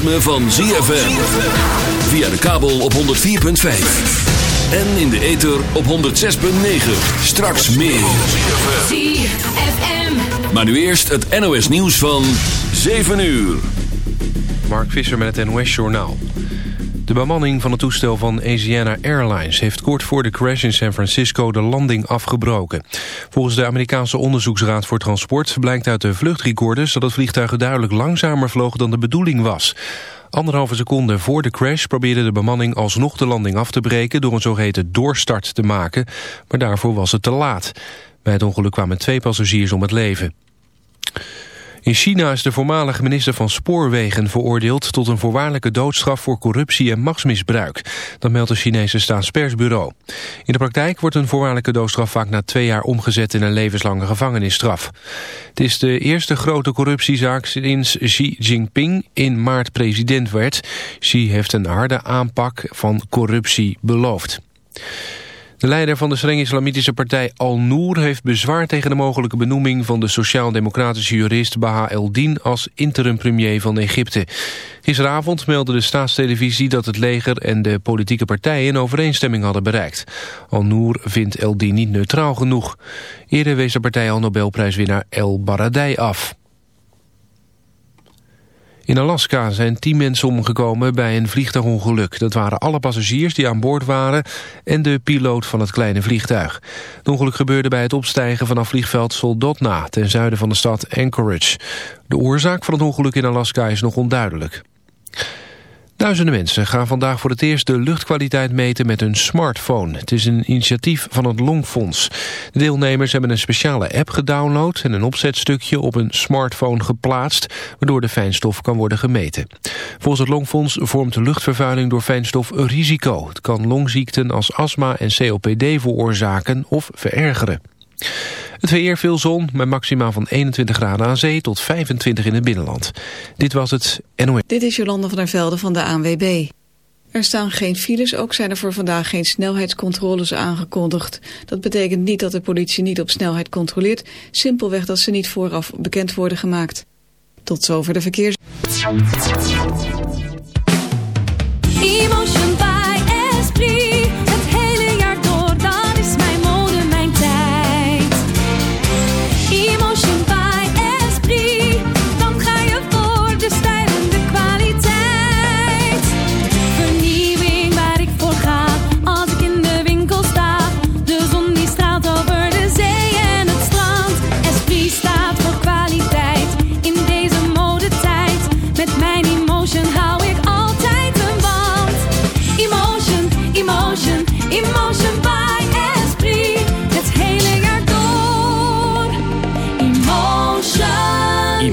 ritme van ZFM. Via de kabel op 104.5. En in de ether op 106.9. Straks meer. ZFM. Maar nu eerst het NOS nieuws van 7 uur. Mark Visser met het NOS Journaal. De bemanning van het toestel van Asiana Airlines... heeft kort voor de crash in San Francisco de landing afgebroken. Volgens de Amerikaanse Onderzoeksraad voor Transport... blijkt uit de vluchtrecorders dat het vliegtuig duidelijk langzamer vloog dan de bedoeling was. Anderhalve seconde voor de crash probeerde de bemanning alsnog de landing af te breken... door een zogeheten doorstart te maken, maar daarvoor was het te laat. Bij het ongeluk kwamen twee passagiers om het leven. In China is de voormalige minister van Spoorwegen veroordeeld tot een voorwaardelijke doodstraf voor corruptie en machtsmisbruik. Dat meldt het Chinese staatspersbureau. In de praktijk wordt een voorwaardelijke doodstraf vaak na twee jaar omgezet in een levenslange gevangenisstraf. Het is de eerste grote corruptiezaak sinds Xi Jinping in maart president werd. Xi heeft een harde aanpak van corruptie beloofd. De leider van de streng islamitische partij Al-Noor heeft bezwaar tegen de mogelijke benoeming van de sociaal-democratische jurist Baha El-Din als interim-premier van Egypte. Gisteravond meldde de staatstelevisie dat het leger en de politieke partijen een overeenstemming hadden bereikt. Al-Noor vindt El-Din niet neutraal genoeg. Eerder wees de partij al Nobelprijswinnaar El Baradei af. In Alaska zijn tien mensen omgekomen bij een vliegtuigongeluk. Dat waren alle passagiers die aan boord waren en de piloot van het kleine vliegtuig. Het ongeluk gebeurde bij het opstijgen vanaf vliegveld Soldotna... ten zuiden van de stad Anchorage. De oorzaak van het ongeluk in Alaska is nog onduidelijk. Duizenden mensen gaan vandaag voor het eerst de luchtkwaliteit meten met hun smartphone. Het is een initiatief van het Longfonds. De deelnemers hebben een speciale app gedownload en een opzetstukje op een smartphone geplaatst, waardoor de fijnstof kan worden gemeten. Volgens het Longfonds vormt luchtvervuiling door fijnstof een risico. Het kan longziekten als astma en COPD veroorzaken of verergeren. Het weer veel zon, met maxima van 21 graden aan zee tot 25 in het binnenland. Dit was het NOS. Dit is Jolanda van der Velde van de ANWB. Er staan geen files, ook zijn er voor vandaag geen snelheidscontroles aangekondigd. Dat betekent niet dat de politie niet op snelheid controleert, simpelweg dat ze niet vooraf bekend worden gemaakt. Tot zover de verkeers... Emotion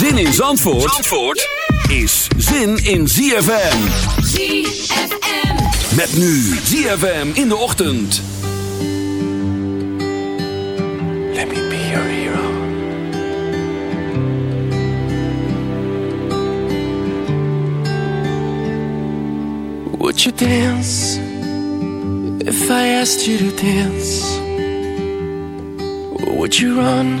Zin in Zandvoort, Zandvoort is zin in ZFM. ZFM. Met nu ZFM in de ochtend. Let me be your hero. Would you dance if I asked you to dance? Would you run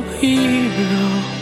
Hero.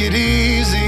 it easy.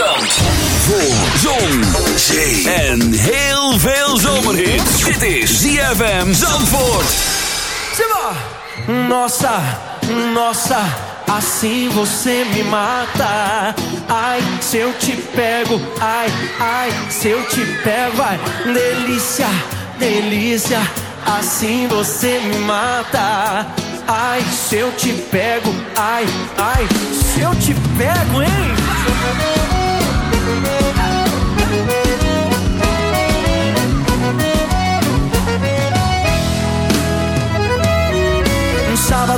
Zand. Voor zon, zee en heel veel zomerhit. Dit is ZFM Zandvoort. Simba! Nossa, nossa, assim você me mata. Ai, se eu te pego, ai, ai, se eu te pego, vai. Delícia, delícia, assim você me mata. Ai, se eu te pego, ai, ai, se eu te pego, hein?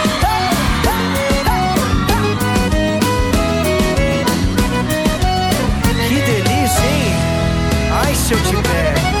Que se eu te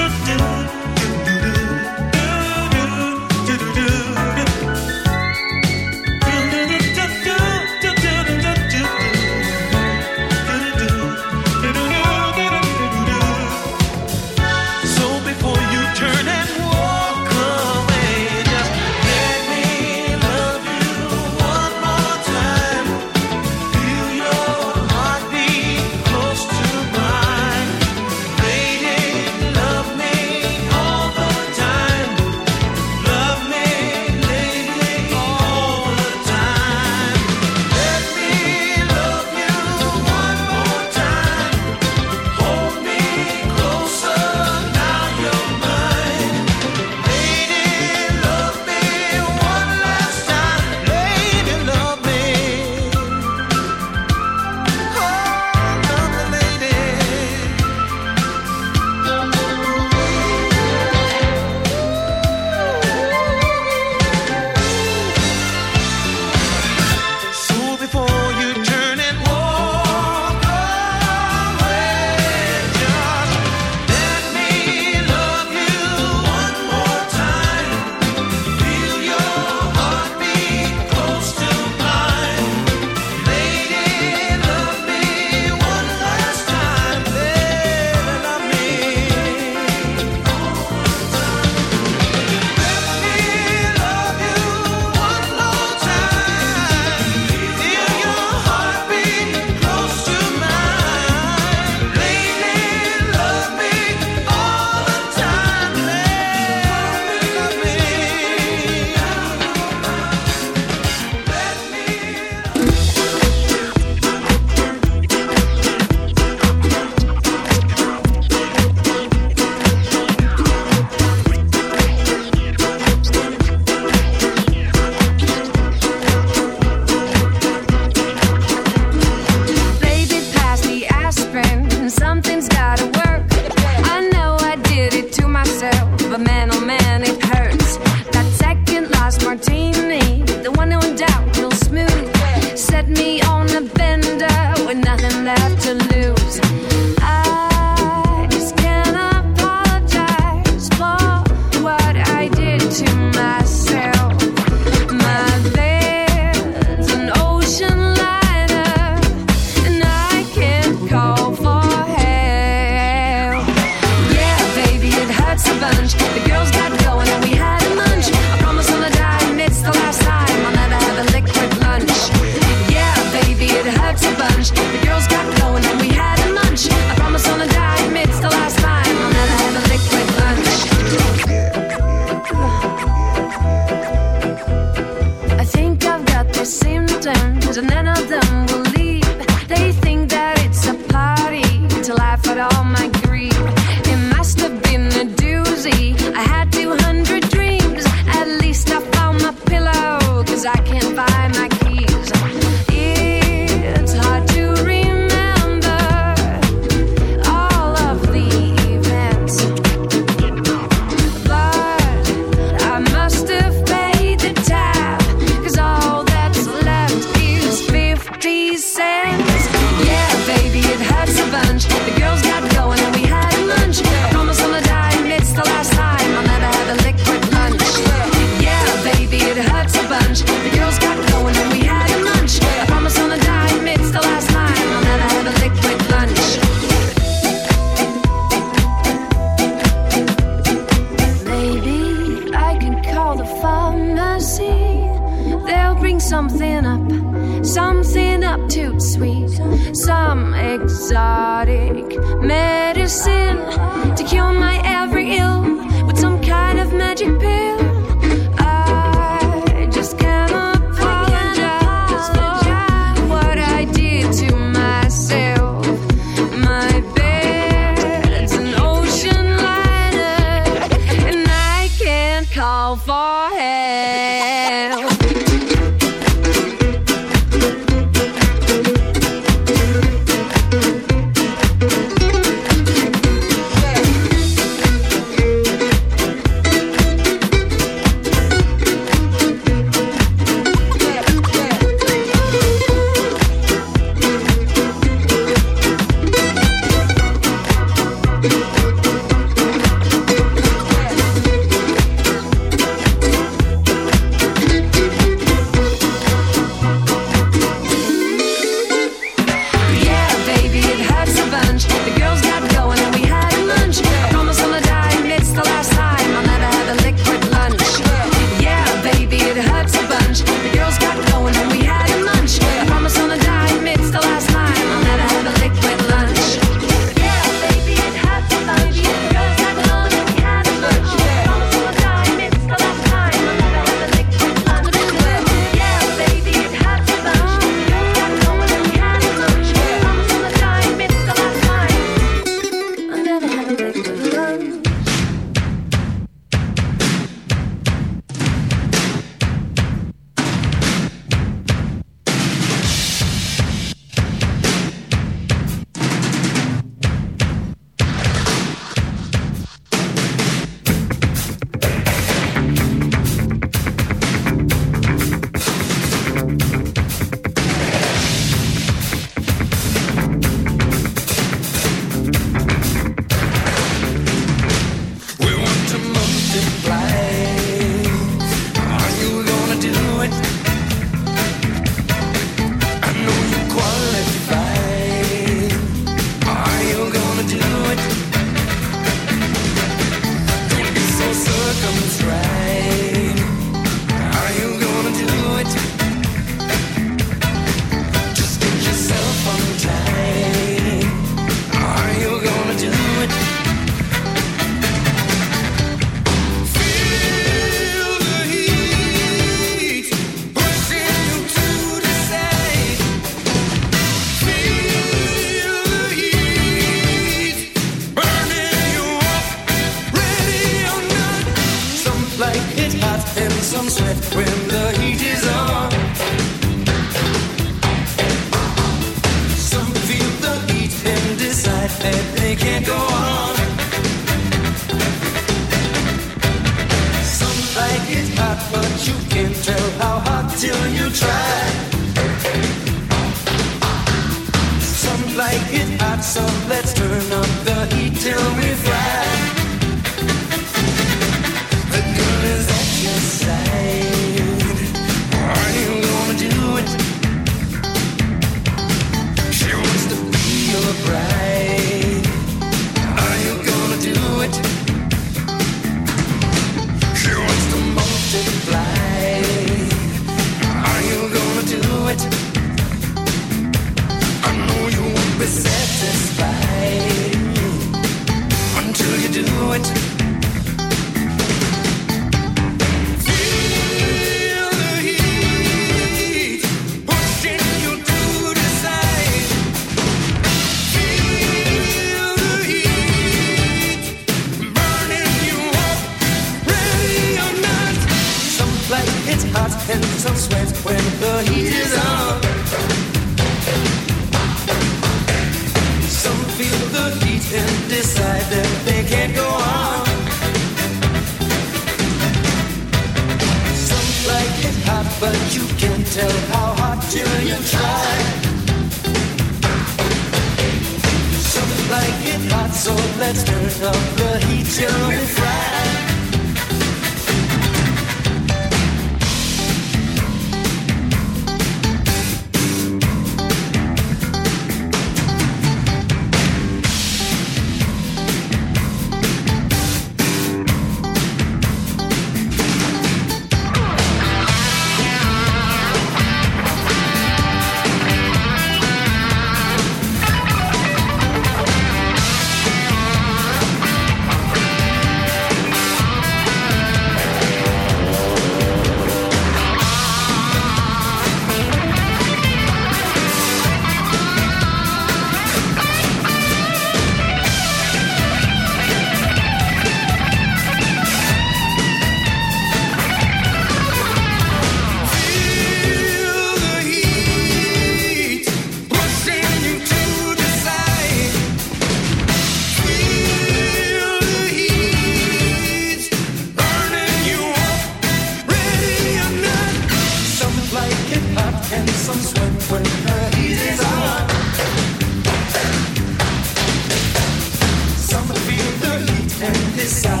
Some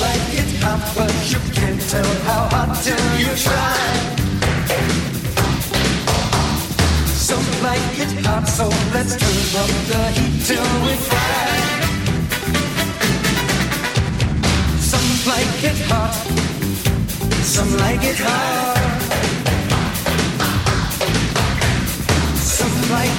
like it hot, but you can't tell how you try. Some like it hot, so let's turn up the we fry. Some like it hot, some like it hot.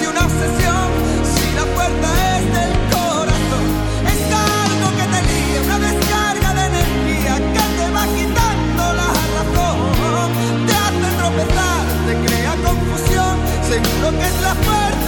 Si la puerta es del corazón, encargo que te líe una descarga de energía que te va quitando la razón, te hace tropezar, te crea confusión, seguro que es la fuerza.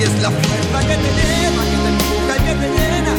Y es la fuerza que te lleva, que te empuja y que te llena,